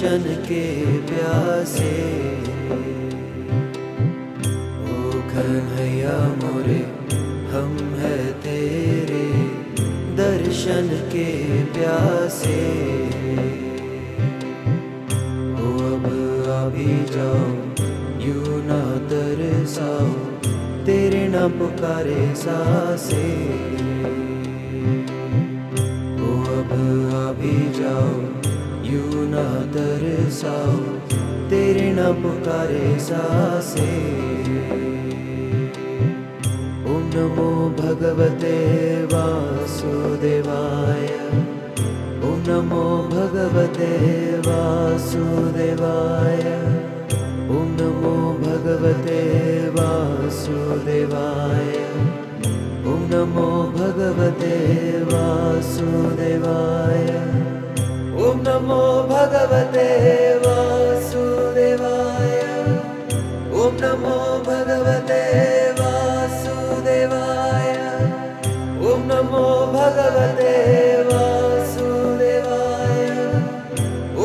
दर्शन के प्यासे। ओ कन्हैया मोरे, हम है तेरे दर्शन के प्यासे। ओ अब आ भी जाओ, यू ना तरसाओ तेरे ना पुकारे सासे। ओ अब आ भी जाओ यू ना तरसाओ तेरे ना पुकारे सासे। ॐ नमो भगवते वासुदेवाय ॐ नमो भगवते वासुदेवाय ॐ नमो भगवते वासुदेवाय ॐ नमो भगवते वासुदेवाय भगवते वासुदेवाय। ॐ नमो भगवते वासुदेवाय। ॐ नमो भगवते वासुदेवाय।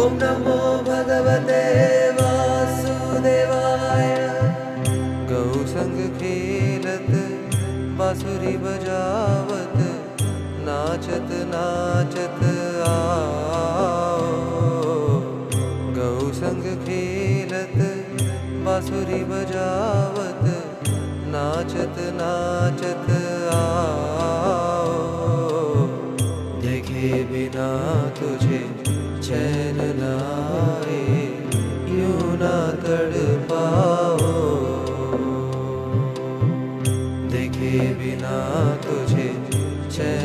ॐ नमो भगवते वासुदेवाय। गौ संग खेलत बांसुरी बजावत नाचत नाचत बांसुरी बजावत, नाचत नाचत आओ। देखे बिना तुझे चैन नाए यूँ ना तड़ पाओ। देखे बिना तुझे चैन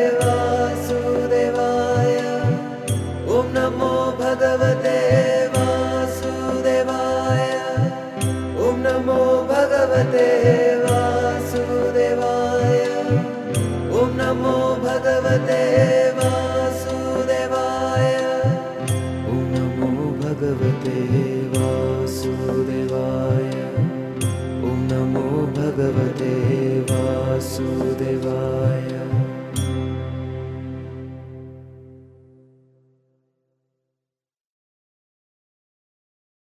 Bhagavate